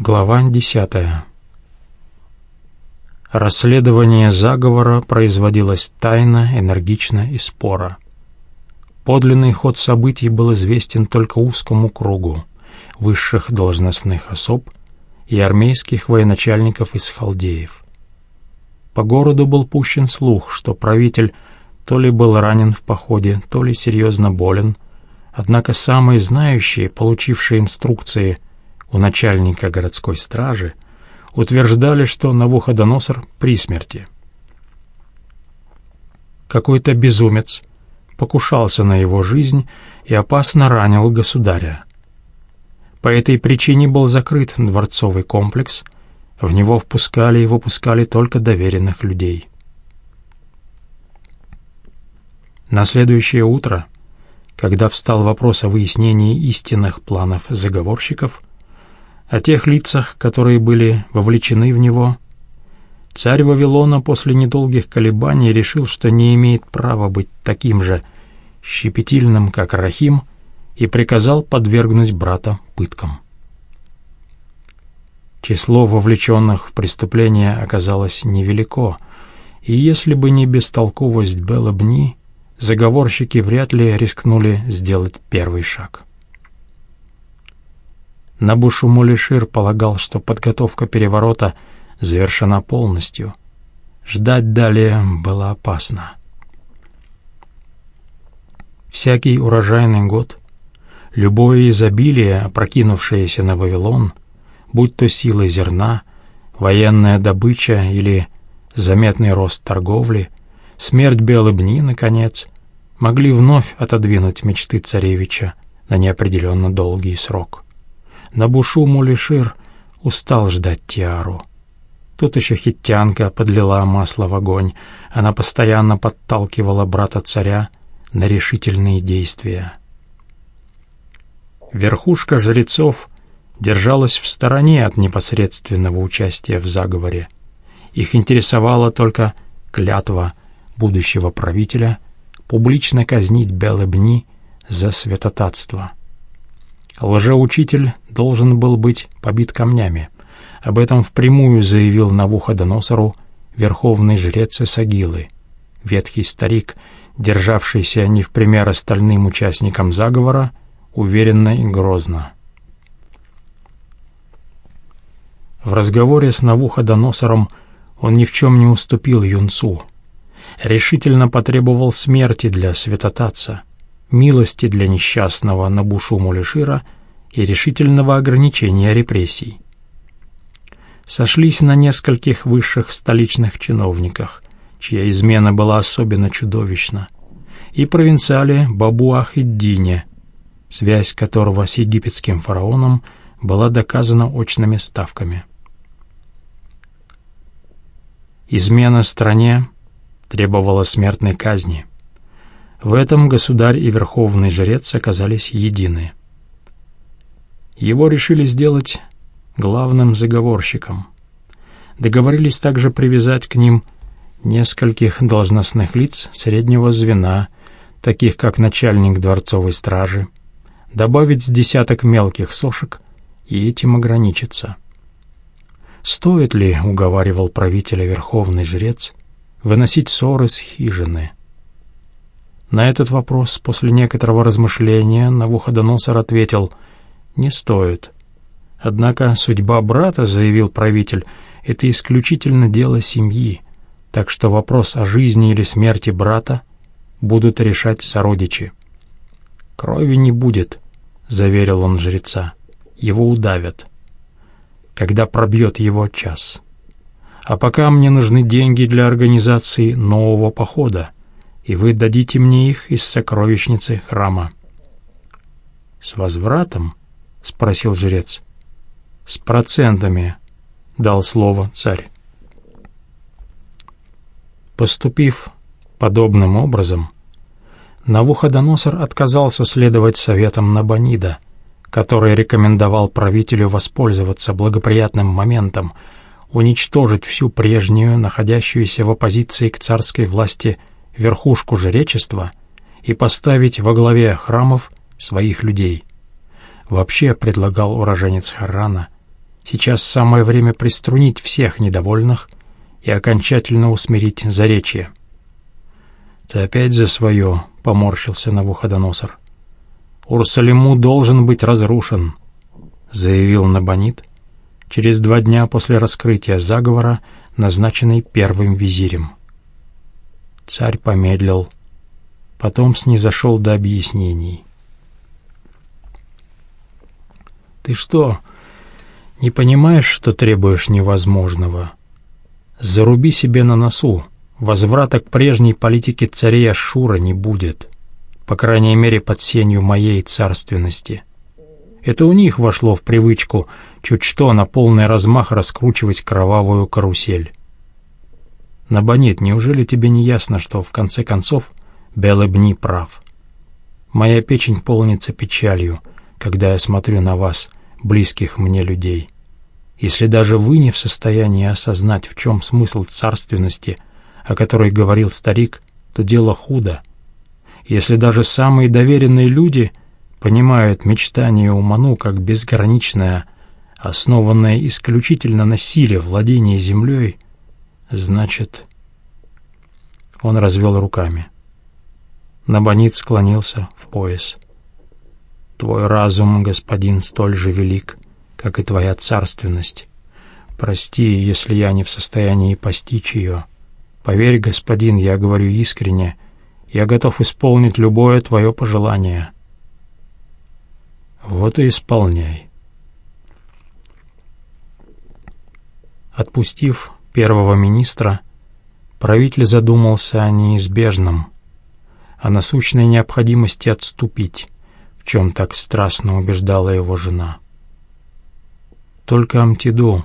Глава 10. Расследование заговора производилось тайно, энергично и споро. Подлинный ход событий был известен только узкому кругу высших должностных особ и армейских военачальников из халдеев. По городу был пущен слух, что правитель то ли был ранен в походе, то ли серьезно болен, однако самые знающие, получившие инструкции – у начальника городской стражи утверждали, что Навуходоносор при смерти. Какой-то безумец покушался на его жизнь и опасно ранил государя. По этой причине был закрыт дворцовый комплекс, в него впускали и выпускали только доверенных людей. На следующее утро, когда встал вопрос о выяснении истинных планов заговорщиков, о тех лицах, которые были вовлечены в него, царь Вавилона после недолгих колебаний решил, что не имеет права быть таким же щепетильным, как Рахим, и приказал подвергнуть брата пыткам. Число вовлеченных в преступление оказалось невелико, и если бы не бестолковость Белобни, заговорщики вряд ли рискнули сделать первый шаг. Набушу Мулишир полагал, что подготовка переворота завершена полностью. Ждать далее было опасно. Всякий урожайный год, любое изобилие, опрокинувшееся на Вавилон, будь то силы зерна, военная добыча или заметный рост торговли, смерть Белыбни, наконец, могли вновь отодвинуть мечты царевича на неопределенно долгий срок. Набушу Мулишир устал ждать Тиару. Тут еще хиттянка подлила масло в огонь. Она постоянно подталкивала брата царя на решительные действия. Верхушка жрецов держалась в стороне от непосредственного участия в заговоре. Их интересовала только клятва будущего правителя публично казнить Белебни за святотатство — Лжеучитель должен был быть побит камнями. Об этом впрямую заявил Навуходоносору верховный жрец Исагилы, ветхий старик, державшийся не в пример остальным участникам заговора, уверенно и грозно. В разговоре с Навуходоносором он ни в чем не уступил юнцу. Решительно потребовал смерти для святотатца — милости для несчастного Набушу Мулешира и решительного ограничения репрессий. Сошлись на нескольких высших столичных чиновниках, чья измена была особенно чудовищна, и провинциале Бабуахиддине, связь которого с египетским фараоном была доказана очными ставками. Измена стране требовала смертной казни – в этом государь и верховный жрец оказались едины. Его решили сделать главным заговорщиком. Договорились также привязать к ним нескольких должностных лиц среднего звена, таких как начальник дворцовой стражи, добавить десяток мелких сошек и этим ограничиться. «Стоит ли, — уговаривал правителя верховный жрец, — выносить ссоры с хижины?» На этот вопрос после некоторого размышления Навуходоносор ответил «Не стоит». Однако судьба брата, заявил правитель, это исключительно дело семьи, так что вопрос о жизни или смерти брата будут решать сородичи. «Крови не будет», — заверил он жреца, — «его удавят, когда пробьет его час. А пока мне нужны деньги для организации нового похода, и вы дадите мне их из сокровищницы храма». «С возвратом?» — спросил жрец. «С процентами», — дал слово царь. Поступив подобным образом, Навуходоносор отказался следовать советам Набонида, который рекомендовал правителю воспользоваться благоприятным моментом, уничтожить всю прежнюю, находящуюся в оппозиции к царской власти, верхушку жречества и поставить во главе храмов своих людей. Вообще, предлагал уроженец Харрана, Сейчас самое время приструнить всех недовольных и окончательно усмирить заречье. «Ты опять за свое», — поморщился Навуходоносор. «Урсалиму должен быть разрушен», — заявил Набонид через два дня после раскрытия заговора, назначенный первым визирем. Царь помедлил, потом снизошел до объяснений. «Ты что, не понимаешь, что требуешь невозможного? Заруби себе на носу. Возврата к прежней политике царей Ашура не будет, по крайней мере, под сенью моей царственности. Это у них вошло в привычку чуть что на полный размах раскручивать кровавую карусель. Набонит, неужели тебе не ясно, что, в конце концов, Белебни прав? Моя печень полнится печалью, когда я смотрю на вас, близких мне людей. Если даже вы не в состоянии осознать, в чем смысл царственности, о которой говорил старик, то дело худо. Если даже самые доверенные люди понимают мечтание Уману как безграничное, основанное исключительно на силе владения землей, значит... Он развел руками. Набонит склонился в пояс. «Твой разум, господин, столь же велик, как и твоя царственность. Прости, если я не в состоянии постичь ее. Поверь, господин, я говорю искренне, я готов исполнить любое твое пожелание». «Вот и исполняй». Отпустив первого министра, правитель задумался о неизбежном, о насущной необходимости отступить, в чем так страстно убеждала его жена. Только Амтиду,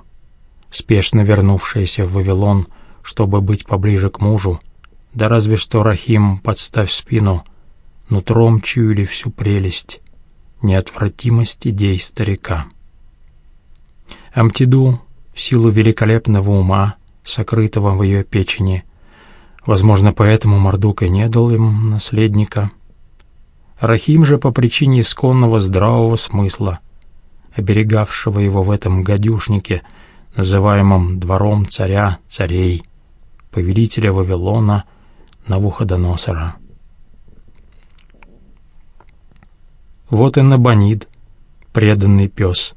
спешно вернувшаяся в Вавилон, чтобы быть поближе к мужу, да разве что Рахим, подставь спину, нутром чуяли всю прелесть, неотвратимость идей старика. Амтиду, в силу великолепного ума, сокрытого в ее печени, возможно, поэтому Мордука не дал им наследника, Рахим же по причине исконного здравого смысла — оберегавшего его в этом гадюшнике, называемом двором царя царей, повелителя Вавилона Навуходоносора. Вот и Набонид, преданный пес,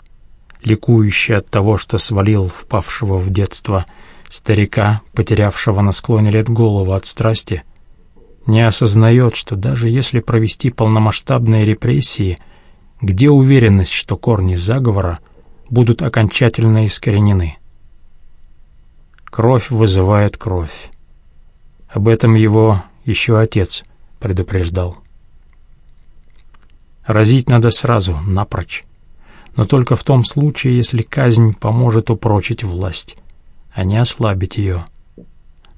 ликующий от того, что свалил впавшего в детство старика, потерявшего на склоне лет голову от страсти, не осознает, что даже если провести полномасштабные репрессии – где уверенность, что корни заговора будут окончательно искоренены? Кровь вызывает кровь. Об этом его еще отец предупреждал. Разить надо сразу, напрочь. Но только в том случае, если казнь поможет упрочить власть, а не ослабить ее.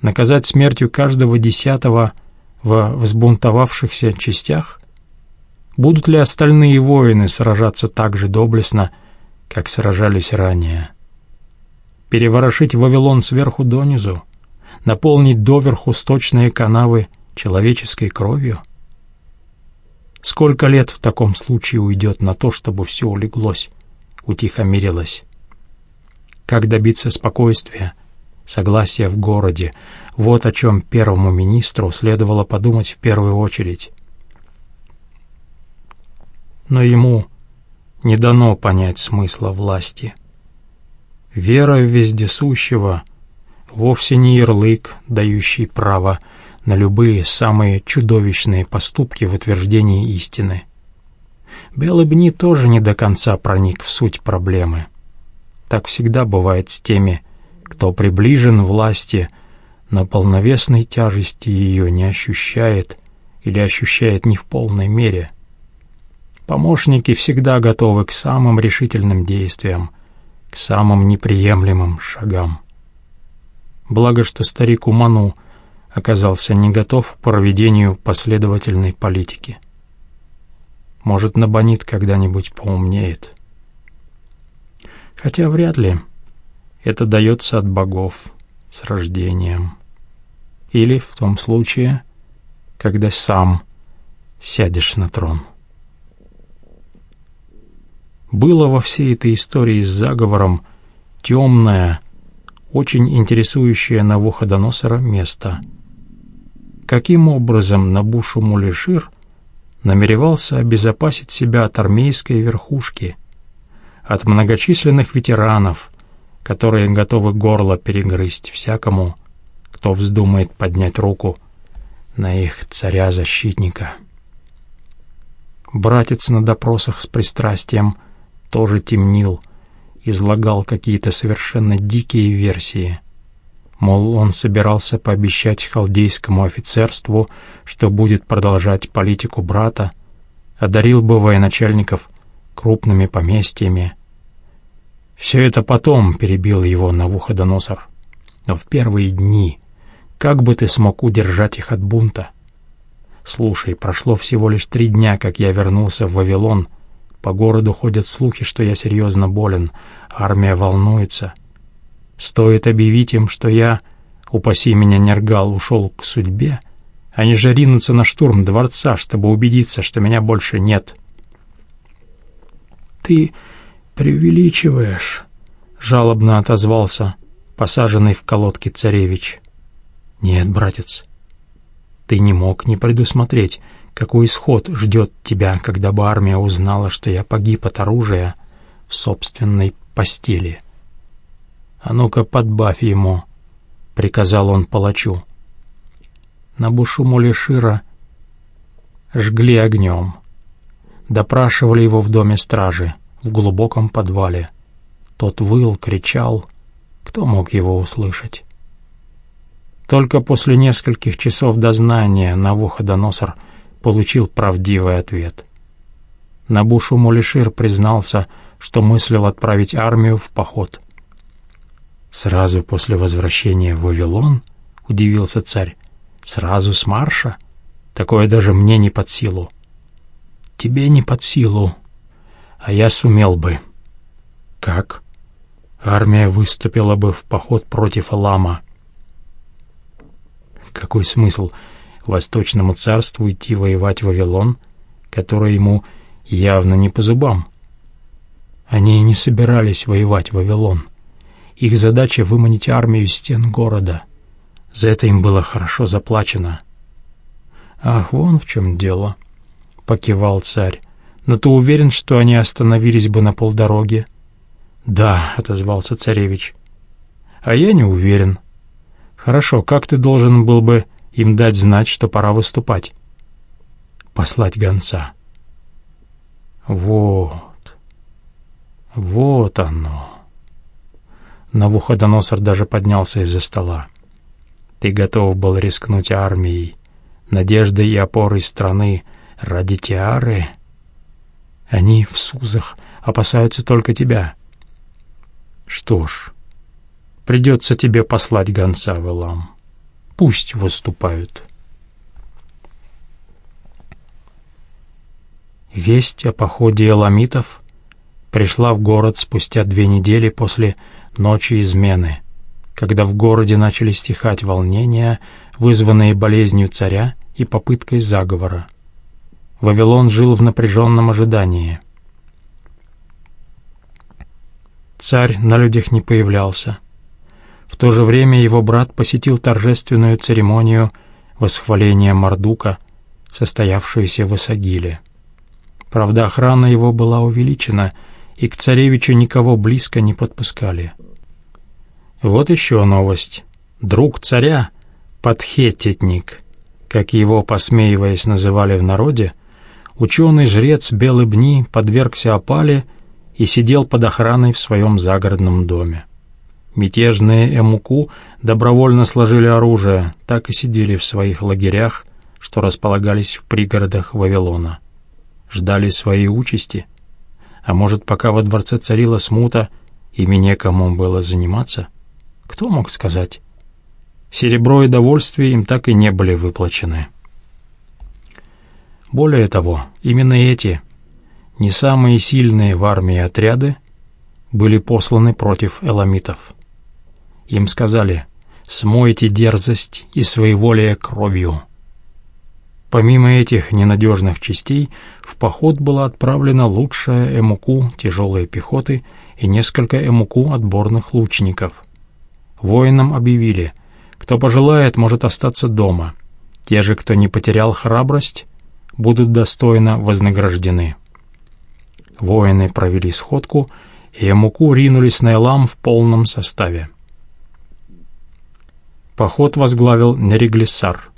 Наказать смертью каждого десятого в взбунтовавшихся частях Будут ли остальные воины сражаться так же доблестно, как сражались ранее? Переворошить Вавилон сверху донизу? Наполнить доверху сточные канавы человеческой кровью? Сколько лет в таком случае уйдет на то, чтобы все улеглось, утихомирилось? Как добиться спокойствия, согласия в городе? Вот о чем первому министру следовало подумать в первую очередь но ему не дано понять смысла власти. Вера в вездесущего вовсе не ярлык, дающий право на любые самые чудовищные поступки в утверждении истины. Белыбни тоже не до конца проник в суть проблемы. Так всегда бывает с теми, кто приближен власти, но полновесной тяжести ее не ощущает или ощущает не в полной мере. Помощники всегда готовы к самым решительным действиям, к самым неприемлемым шагам. Благо, что старик Уману оказался не готов к проведению последовательной политики. Может, Набонит когда-нибудь поумнеет. Хотя вряд ли это дается от богов с рождением. Или в том случае, когда сам сядешь на трон. Было во всей этой истории с заговором темное, очень интересующее Навуходоносора место. Каким образом Набушу-Мулешир намеревался обезопасить себя от армейской верхушки, от многочисленных ветеранов, которые готовы горло перегрызть всякому, кто вздумает поднять руку на их царя-защитника. Братец на допросах с пристрастием тоже темнил, излагал какие-то совершенно дикие версии. Мол, он собирался пообещать халдейскому офицерству, что будет продолжать политику брата, одарил бы военачальников крупными поместьями. Все это потом перебил его Навуходоносор. Но в первые дни как бы ты смог удержать их от бунта? Слушай, прошло всего лишь три дня, как я вернулся в Вавилон. По городу ходят слухи, что я серьезно болен. Армия волнуется. Стоит объявить им, что я, упаси меня, Нергал, ушел к судьбе, они же ринутся на штурм дворца, чтобы убедиться, что меня больше нет. «Ты преувеличиваешь», — жалобно отозвался посаженный в колодке царевич. «Нет, братец, ты не мог не предусмотреть, какой исход ждет тебя, когда бы армия узнала, что я погиб от оружия в собственной постели. А ну-ка, подбавь ему», — приказал он палачу. На бушу Мулешира жгли огнем. Допрашивали его в доме стражи, в глубоком подвале. Тот выл, кричал. Кто мог его услышать? Только после нескольких часов дознания Навуходоносор получил правдивый ответ. Набушу Мулишир признался, что мыслил отправить армию в поход. «Сразу после возвращения в Вавилон?» — удивился царь. «Сразу с марша? Такое даже мне не под силу». «Тебе не под силу, а я сумел бы». «Как?» «Армия выступила бы в поход против Алама». Какой смысл Восточному царству идти воевать в Вавилон, который ему явно не по зубам? Они не собирались воевать в Вавилон. Их задача — выманить армию из стен города. За это им было хорошо заплачено. «Ах, вон в чем дело», — покивал царь. «Но ты уверен, что они остановились бы на полдороге?» «Да», — отозвался царевич. «А я не уверен», Хорошо, как ты должен был бы им дать знать, что пора выступать? Послать гонца. Вот. Вот оно. Навуходоносор даже поднялся из-за стола. Ты готов был рискнуть армией, надеждой и опорой страны ради Тиары? Они в Сузах опасаются только тебя. Что ж, Придется тебе послать гонца в Элам. Пусть выступают. Весть о походе эламитов пришла в город спустя две недели после ночи измены, когда в городе начали стихать волнения, вызванные болезнью царя и попыткой заговора. Вавилон жил в напряженном ожидании. Царь на людях не появлялся. В то же время его брат посетил торжественную церемонию восхваления Мардука, состоявшуюся в Исагиле. Правда, охрана его была увеличена, и к царевичу никого близко не подпускали. Вот еще новость. Друг царя, подхететник, как его, посмеиваясь, называли в народе, ученый-жрец Белый Бни подвергся опале и сидел под охраной в своем загородном доме. Мятежные Эмуку добровольно сложили оружие, так и сидели в своих лагерях, что располагались в пригородах Вавилона. Ждали своей участи. А может, пока во дворце царила смута, ими некому было заниматься? Кто мог сказать? Серебро и довольствие им так и не были выплачены. Более того, именно эти, не самые сильные в армии отряды, были посланы против эламитов. Им сказали «Смойте дерзость и своеволие кровью». Помимо этих ненадежных частей, в поход была отправлена лучшая МУКУ тяжелой пехоты и несколько эмуку отборных лучников. Воинам объявили, кто пожелает, может остаться дома. Те же, кто не потерял храбрость, будут достойно вознаграждены. Воины провели сходку, и Эмуку ринулись на Элам в полном составе. Поход возглавил Нереглиссар.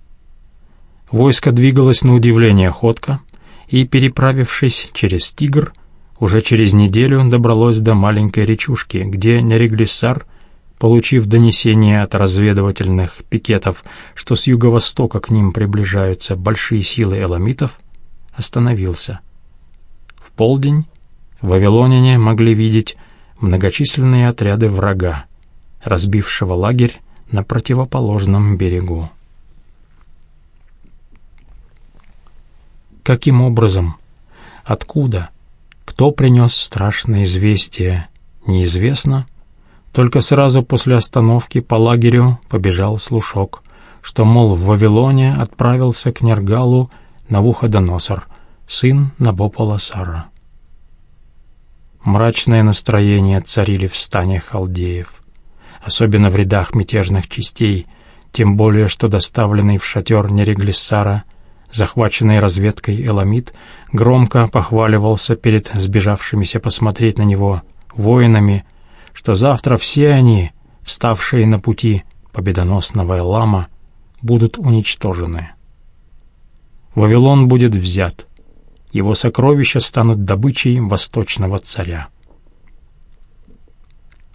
Войско двигалось на удивление ходко, и, переправившись через Тигр, уже через неделю добралось до маленькой речушки, где Нереглиссар, получив донесение от разведывательных пикетов, что с юго-востока к ним приближаются большие силы эламитов, остановился. В полдень вавилоняне могли видеть многочисленные отряды врага, разбившего лагерь на противоположном берегу. Каким образом? Откуда? Кто принес страшное известие? Неизвестно. Только сразу после остановки по лагерю побежал слушок, что, мол, в Вавилоне отправился к Нергалу Навуходоносор, сын Набополосара. Мрачное настроение царили в стане халдеев, особенно в рядах мятежных частей, тем более что доставленный в шатер Нереглиссара – захваченный разведкой Эламид, громко похваливался перед сбежавшимися посмотреть на него воинами, что завтра все они, вставшие на пути победоносного Элама, будут уничтожены. Вавилон будет взят, его сокровища станут добычей восточного царя.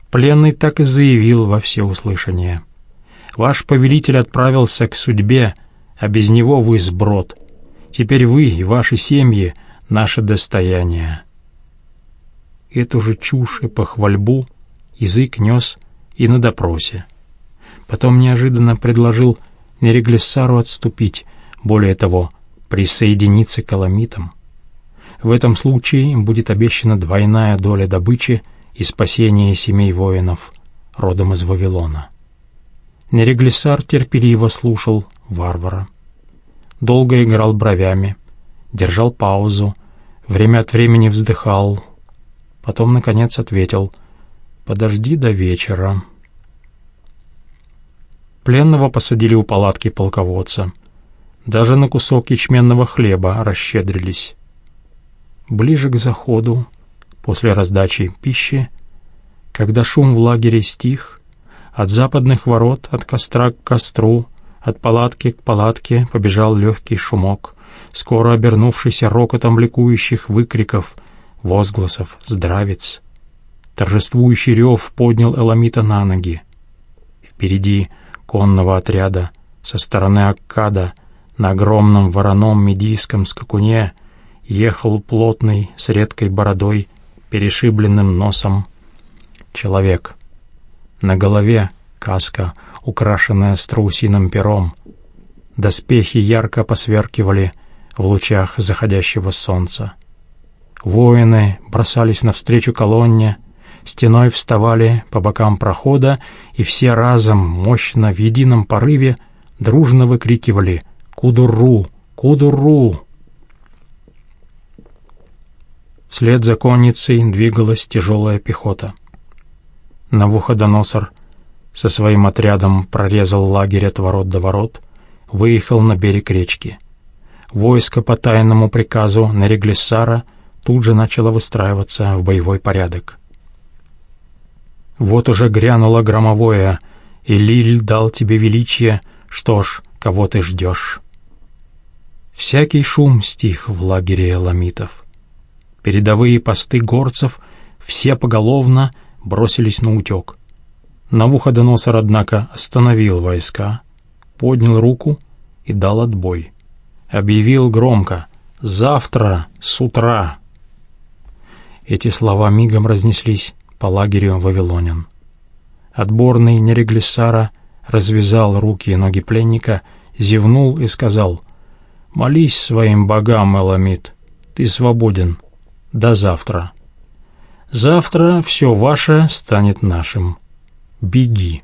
Пленный так и заявил во всеуслышание. «Ваш повелитель отправился к судьбе, а без него вы сброд. Теперь вы и ваши семьи — наше достояние». Эту же чушь и похвальбу язык нес и на допросе. Потом неожиданно предложил Нереглиссару отступить, более того, присоединиться к аламитам. В этом случае им будет обещана двойная доля добычи и спасение семей воинов родом из Вавилона. Нереглиссар терпеливо слушал варвара. Долго играл бровями, держал паузу, время от времени вздыхал, потом, наконец, ответил «Подожди до вечера». Пленного посадили у палатки полководца. Даже на кусок ячменного хлеба расщедрились. Ближе к заходу, после раздачи пищи, когда шум в лагере стих, от западных ворот, от костра к костру, от палатки к палатке побежал легкий шумок, скоро обернувшийся рокотом ликующих выкриков, возгласов, здравец. Торжествующий рев поднял Эламита на ноги. Впереди конного отряда, со стороны Аккада, на огромном вороном медийском скакуне ехал плотный, с редкой бородой, перешибленным носом человек — на голове каска, украшенная страусиным пером. Доспехи ярко посверкивали в лучах заходящего солнца. Воины бросались навстречу колонне, стеной вставали по бокам прохода, и все разом, мощно, в едином порыве, дружно выкрикивали «Кудуру! Кудуру!». Вслед за конницей двигалась тяжелая пехота. Навуходоносор со своим отрядом прорезал лагерь от ворот до ворот, выехал на берег речки. Войско по тайному приказу Нереглиссара тут же начало выстраиваться в боевой порядок. Вот уже грянуло громовое, и Лиль дал тебе величие, что ж, кого ты ждешь? Всякий шум стих в лагере эламитов. Передовые посты горцев все поголовно бросились на утек. Навуходоносор, однако, остановил войска, поднял руку и дал отбой. Объявил громко «Завтра с утра!» Эти слова мигом разнеслись по лагерю вавилонян. Отборный Нереглиссара развязал руки и ноги пленника, зевнул и сказал «Молись своим богам, Эламид, ты свободен. До завтра». Завтра все ваше станет нашим. Беги.